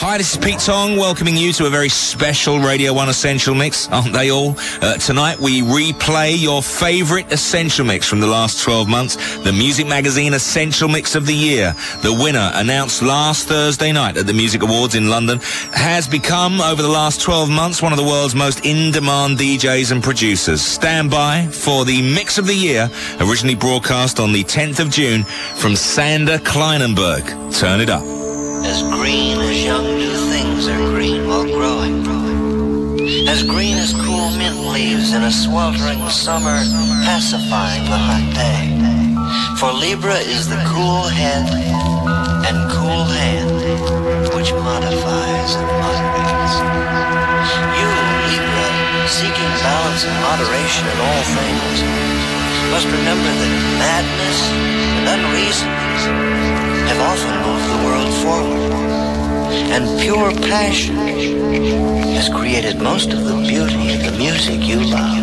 Hi, this is Pete Tong welcoming you to a very special Radio 1 Essential Mix, aren't they all? Uh, tonight we replay your favorite Essential Mix from the last 12 months, the Muzik Magazine Essential Mix of the Year. The winner, announced last Thursday night at the Muzik Awards in London, has become, over the last 12 months, one of the world's most in-demand DJs and producers. Stand by for the Mix of the Year, originally broadcast on the 10th of June from Sander Kleinenberg. Turn it up. As green as cool mint leaves in a sweltering summer pacifying the hot day. For Libra is the cool head and cool hand which modifies and moderates. You, Libra, seeking balance and moderation in all things, must remember that madness and unreason have often moved the world forward. And pure passion has created most of the beauty of the music you love.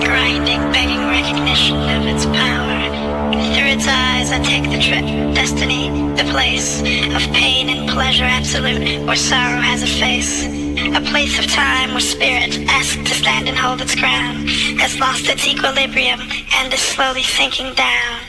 Grinding, begging recognition of its power. Through its eyes, I take the trip, destiny, the place of pain and pleasure absolute, where sorrow has a face. A place of time where spirit, asked to stand and hold its ground, has lost its equilibrium and is slowly sinking down.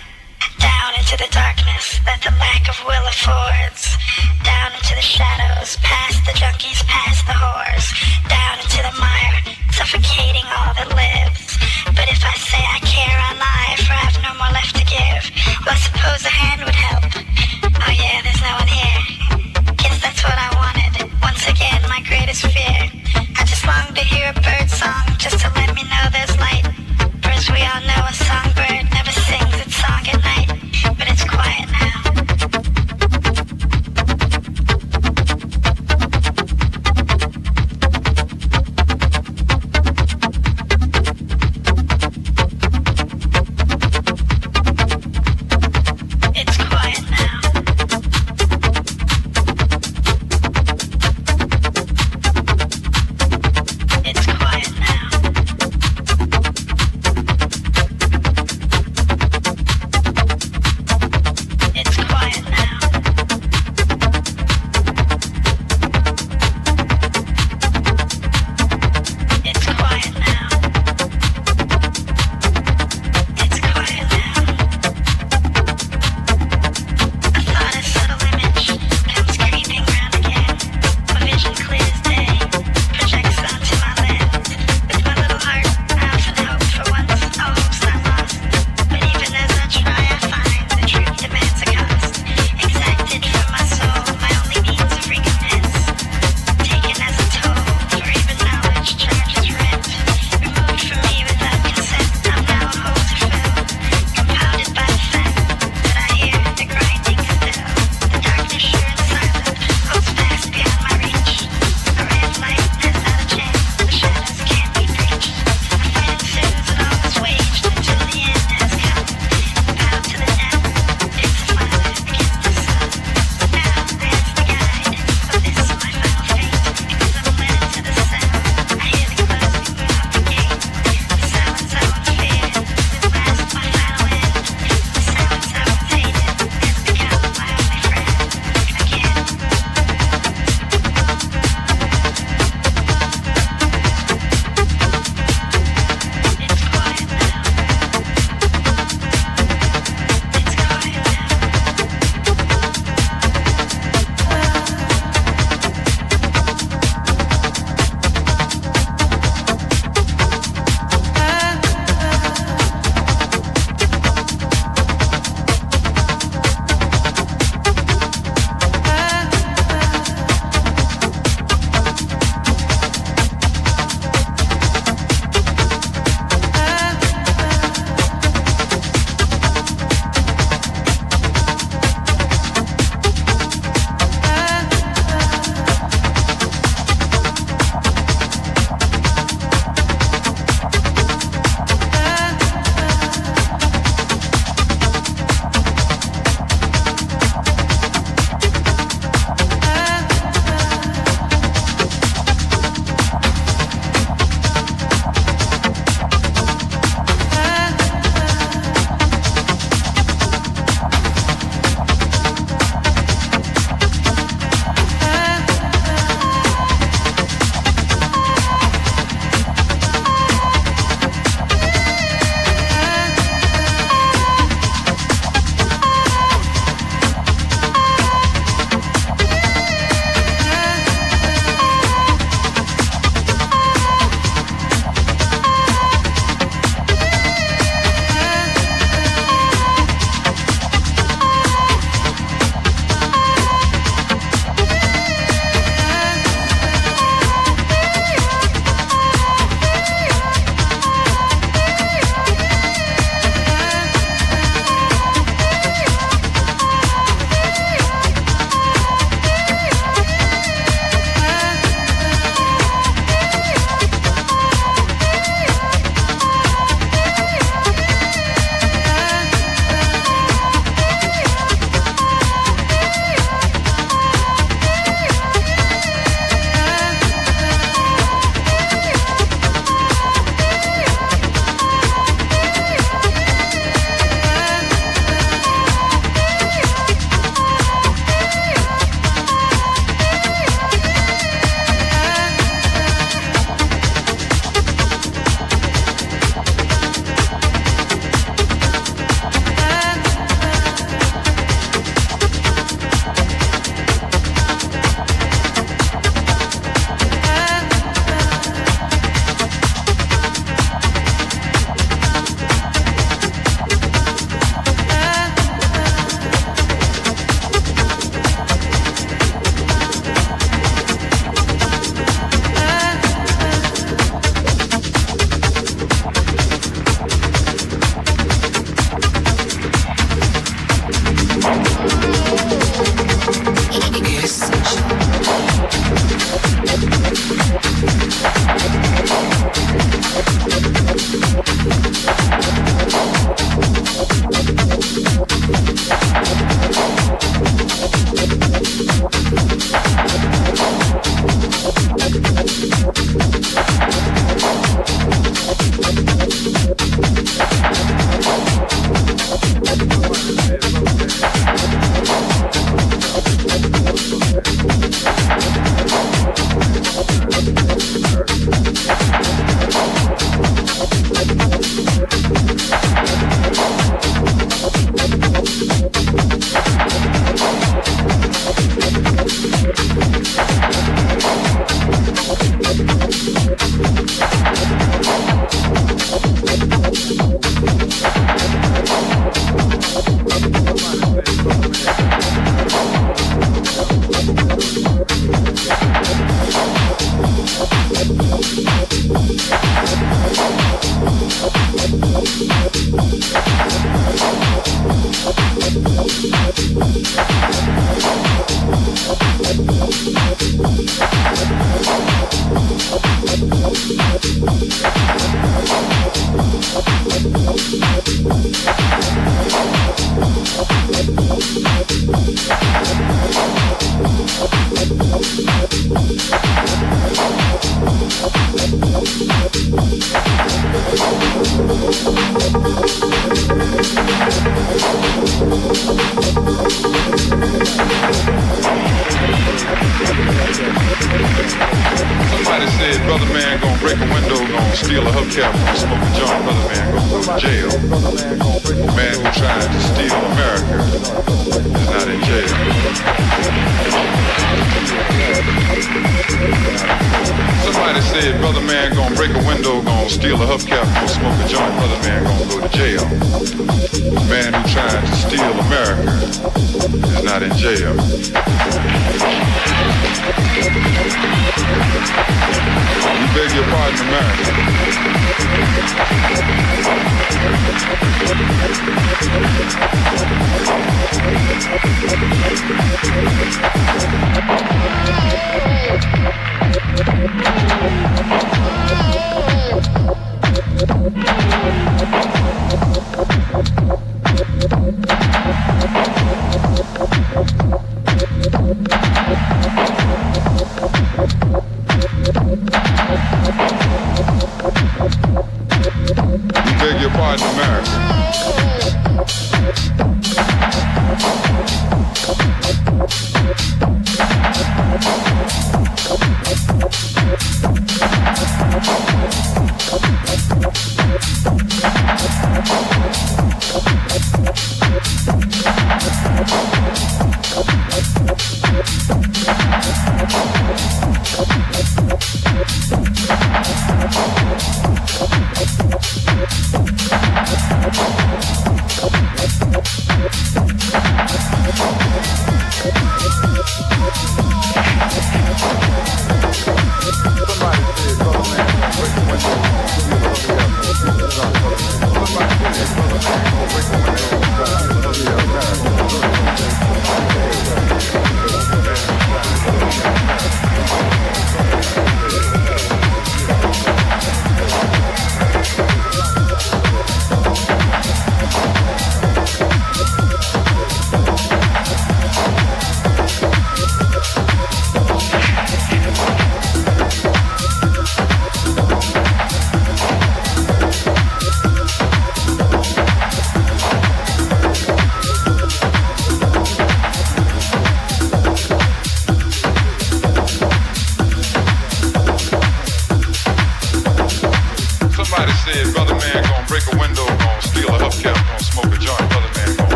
Down into the darkness that the lack of will affords. Down into the shadows, past the junkies, past the whores. Down into the mire, suffocating all that lives. But if I say I care, I lie, for I have no more left to give. Well, suppose a hand would help. Oh yeah, there's no one here. Guess that's what I wanted. Once again, my greatest fear. I just long to hear a bird song, just to let me know there's light. As we all know, a songbird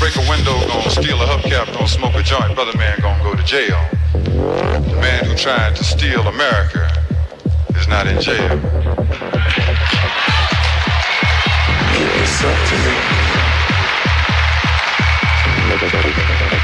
break a window, gonna steal a hubcap, gonna smoke a joint, brother man gonna go to jail. The man who tried to steal America is not in jail. Give yourself to me.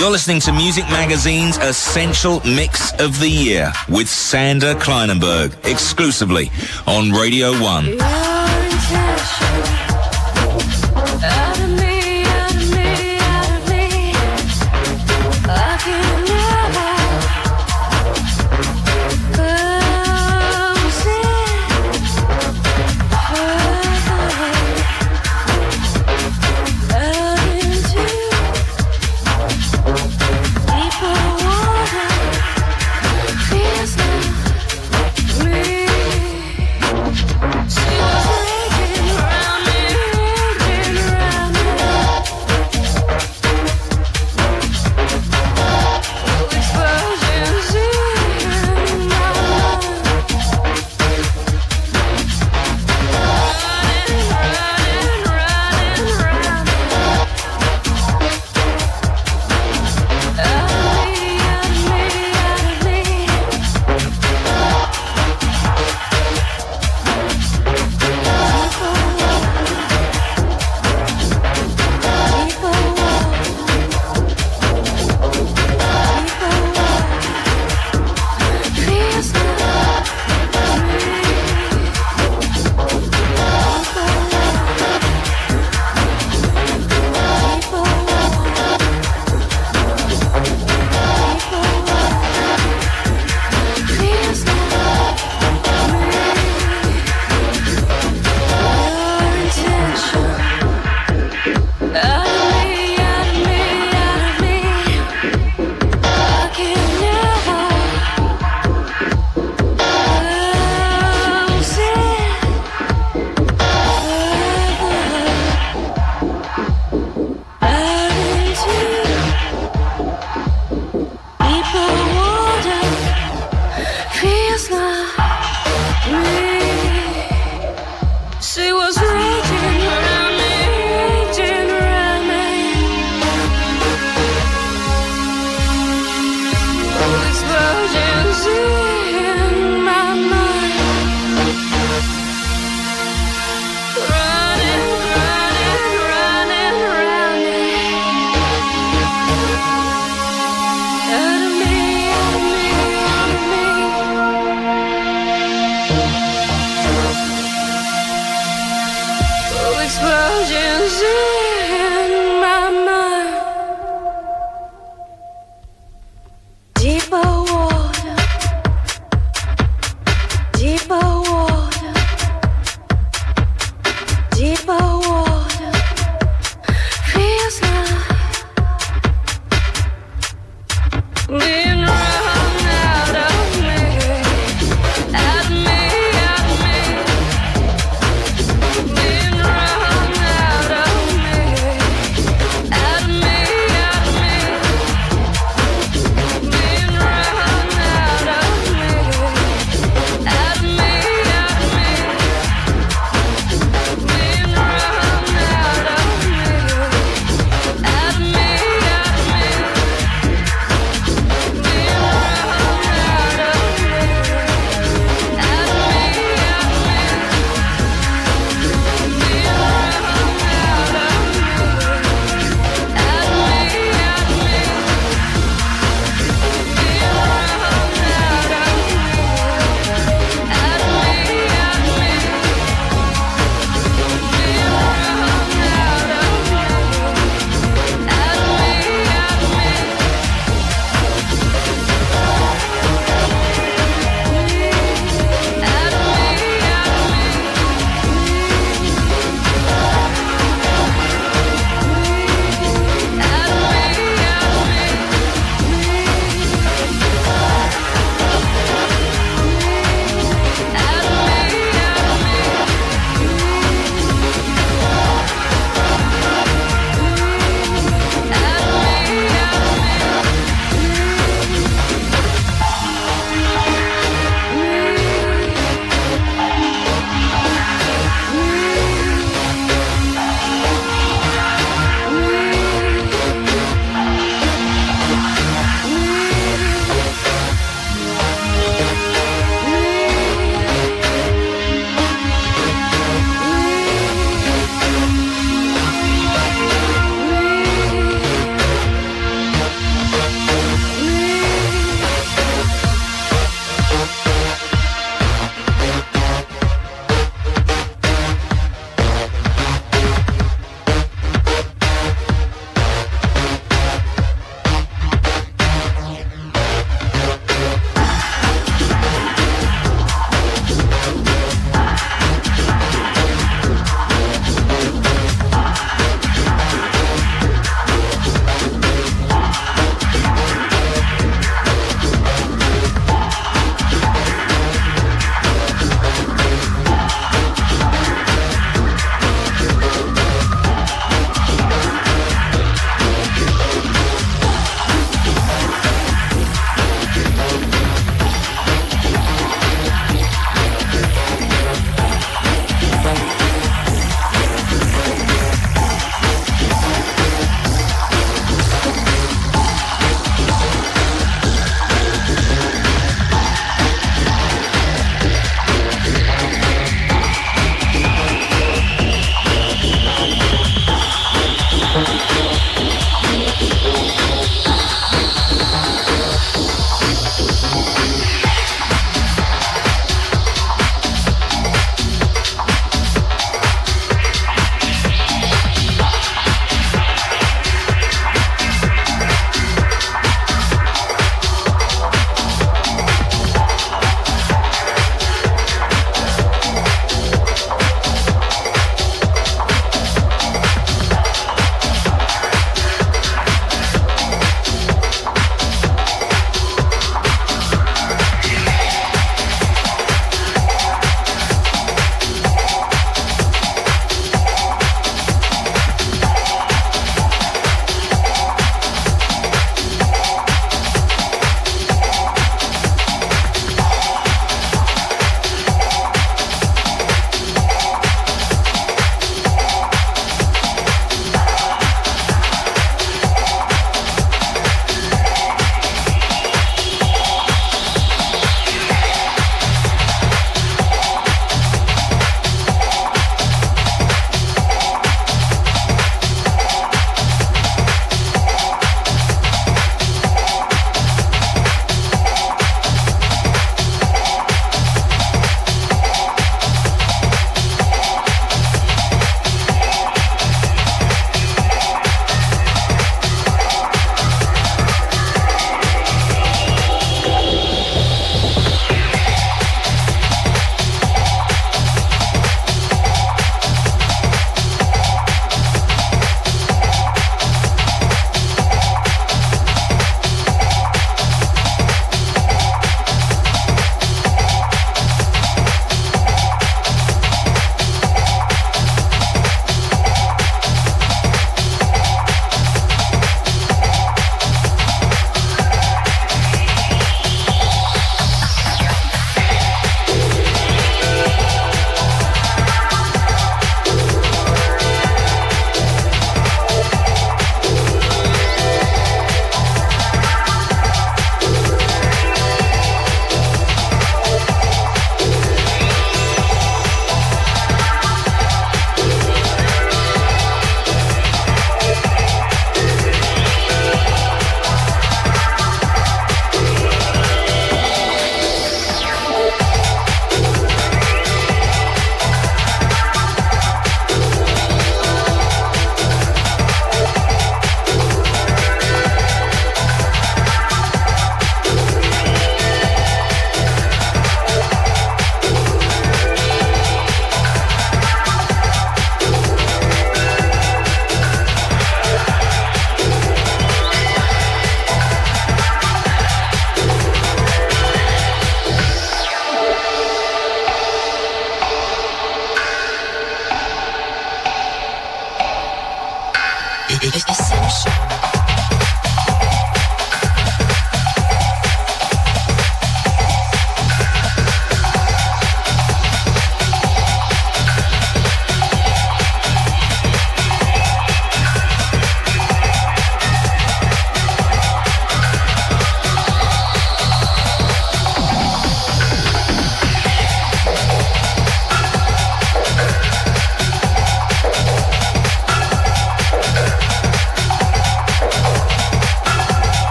You're listening to Muzik Magazine's Essential Mix of the Year with Sander Kleinenberg, exclusively on Radio 1. You.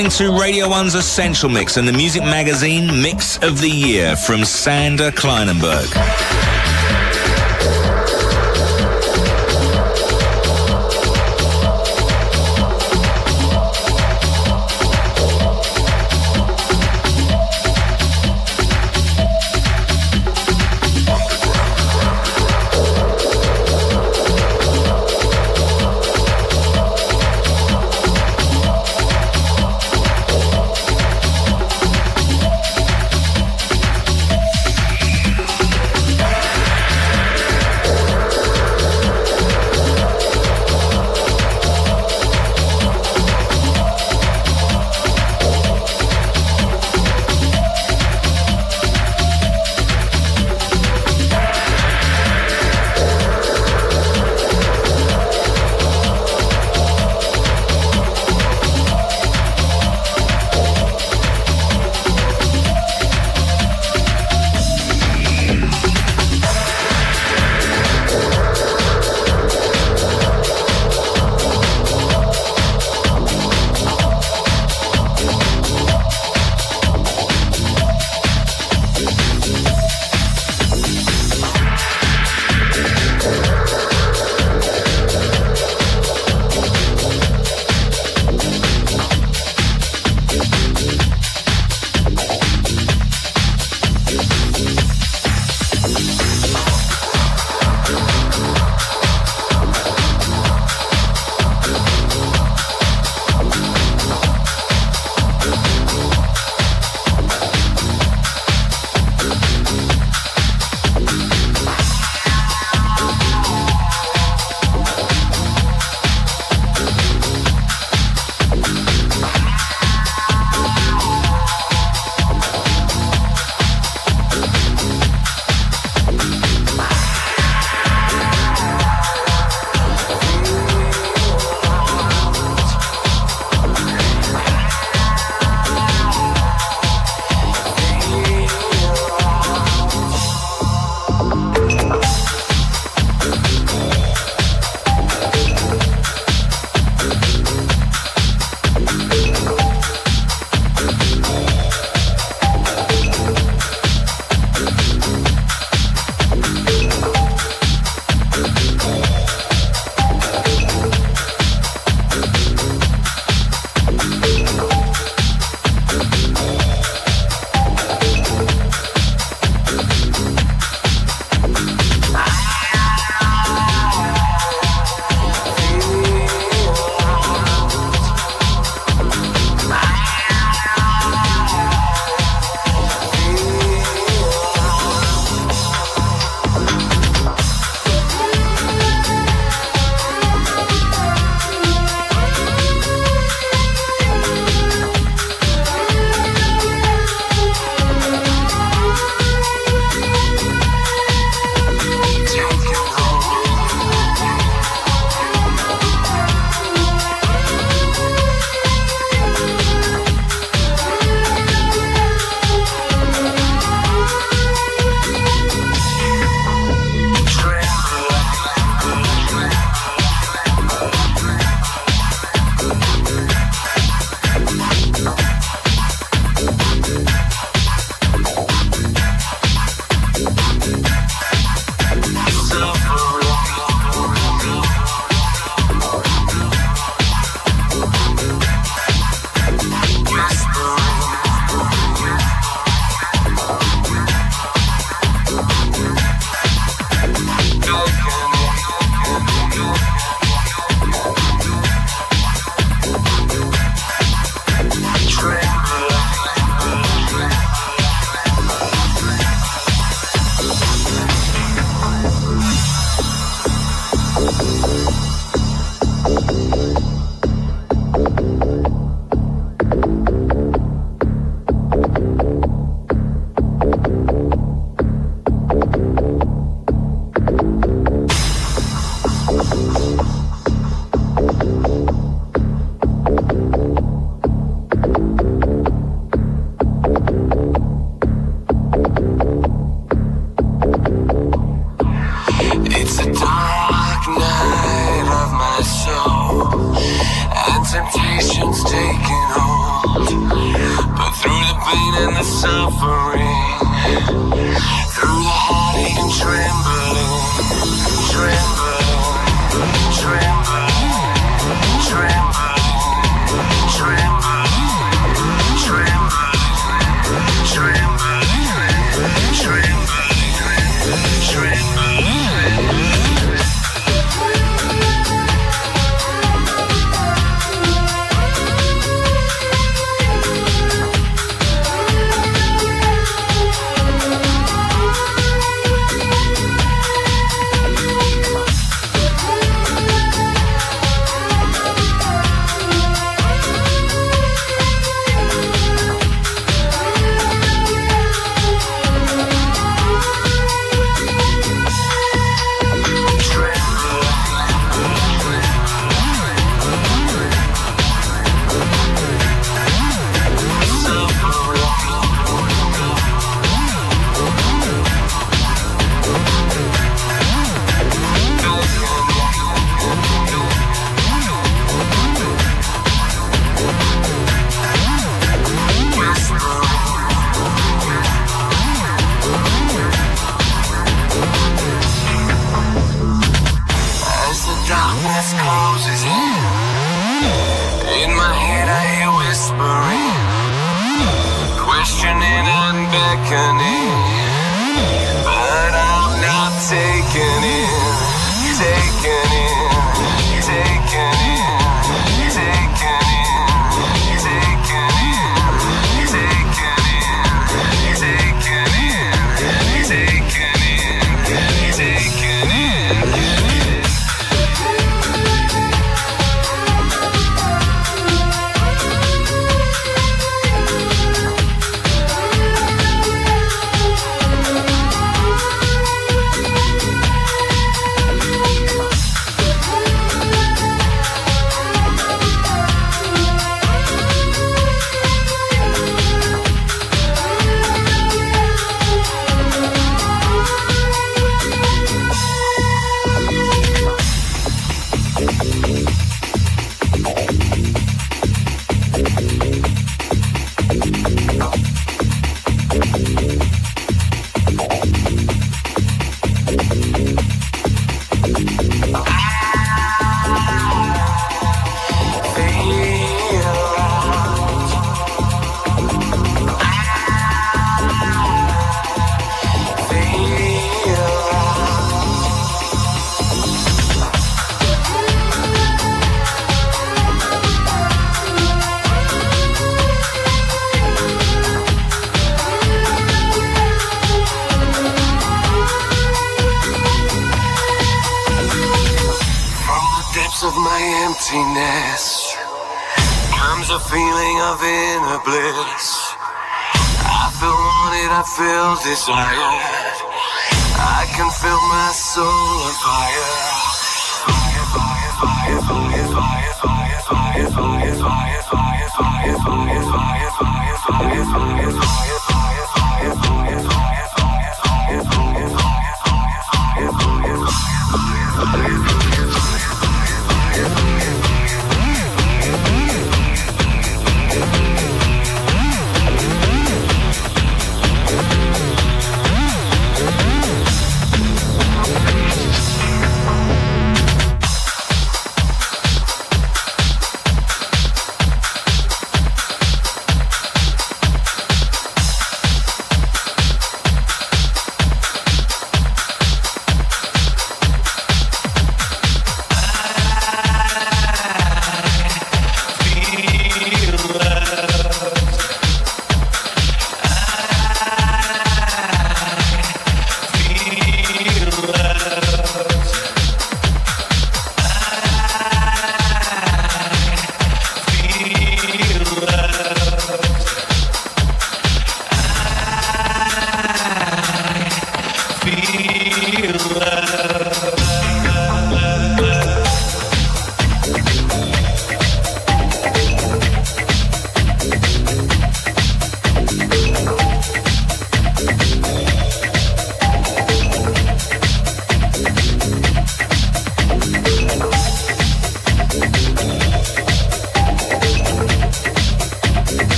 Listening to Radio 1's Essential Mix and the Muzik Magazine Mix of the Year from Sander Kleinenberg.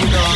you go.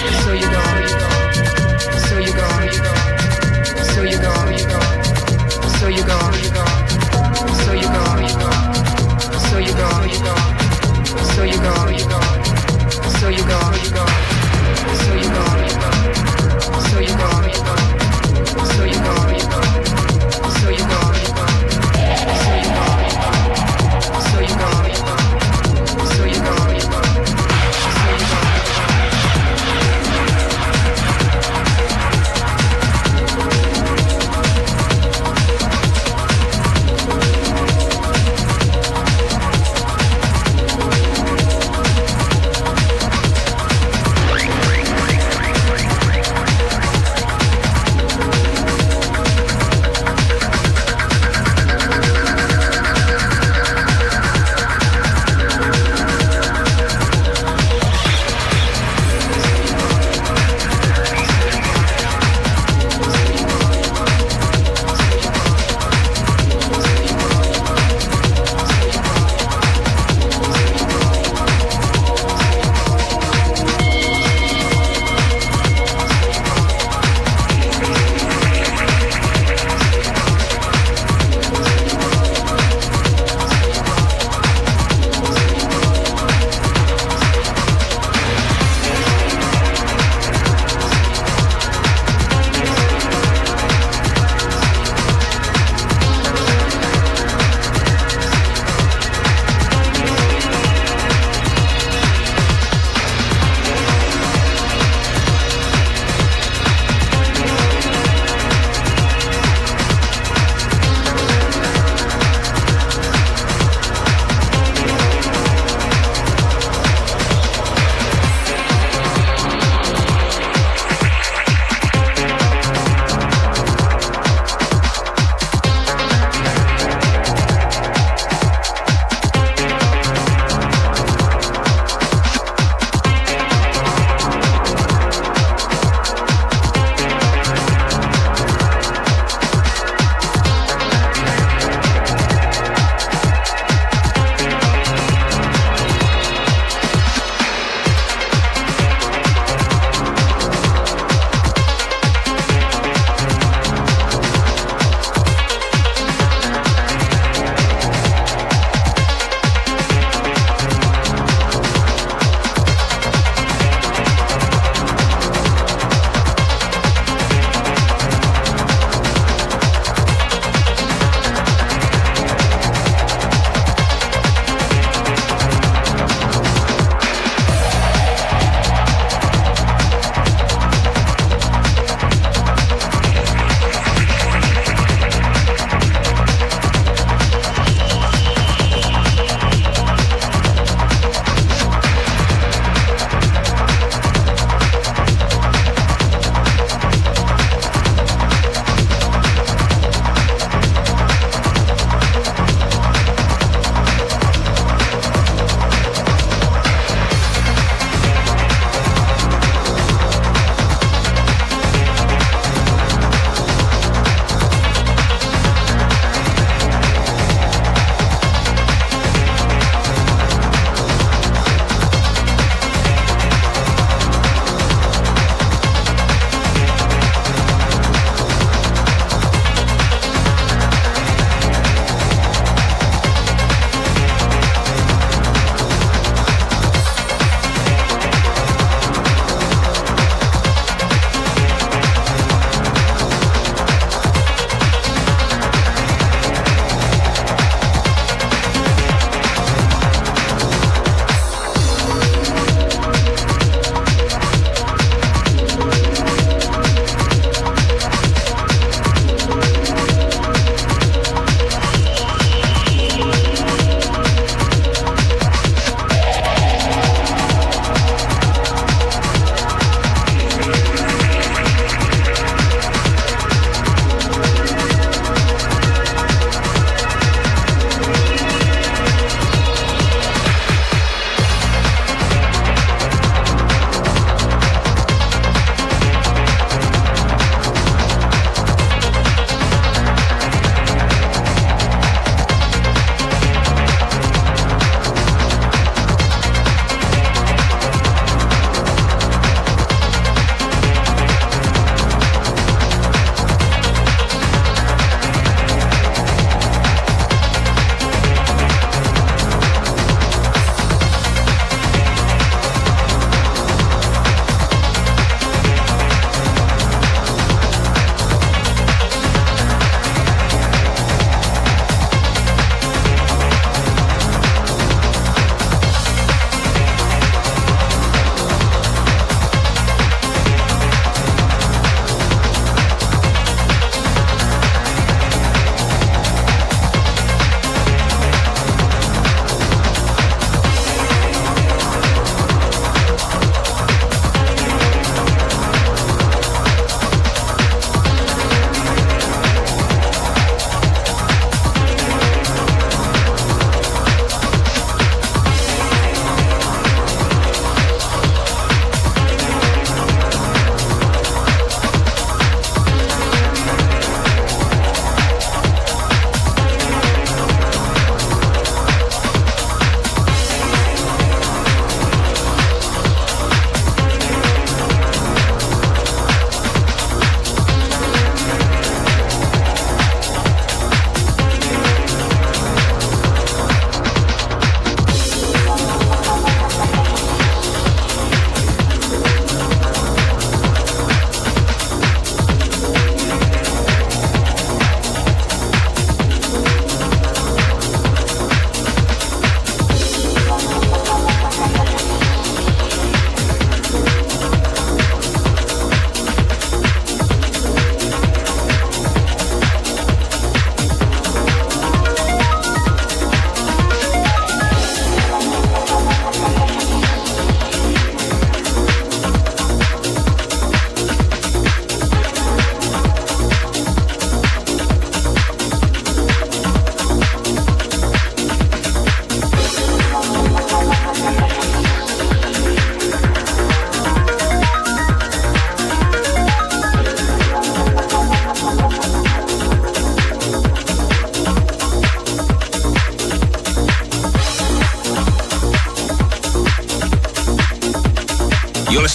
So you go. So you go. So you go. So you go. So you go. So you go. So you go. So you go. So you go. So you go.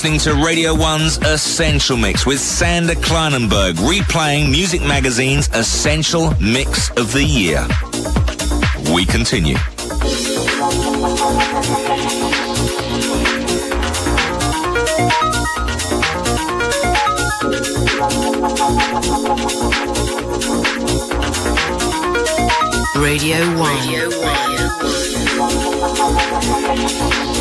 Listening to Radio 1's Essential Mix with Sander Kleinenberg, replaying Muzik Magazine's Essential Mix of the Year. We continue. Radio 1. Radio You're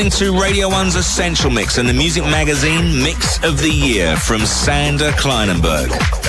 Listening to Radio 1's Essential Mix and the Muzik Magazine Mix of the Year from Sander Kleinenberg.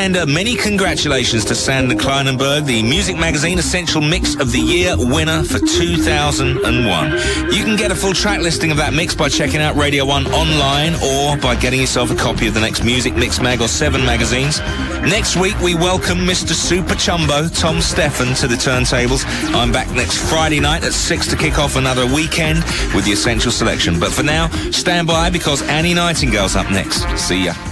Uh, many congratulations to Sander Kleinenberg, the Muzik Magazine Essential Mix of the Year winner for 2001. You can get a full track listing of that mix by checking out Radio 1 online or by getting yourself a copy of the next Muzik Mix Mag or 7 magazines. Next week, we welcome Mr. Super Chumbo, Tom Stephan, to the turntables. I'm back next Friday night at 6 to kick off another weekend with the Essential Selection. But for now, stand by because Annie Nightingale's up next. See ya.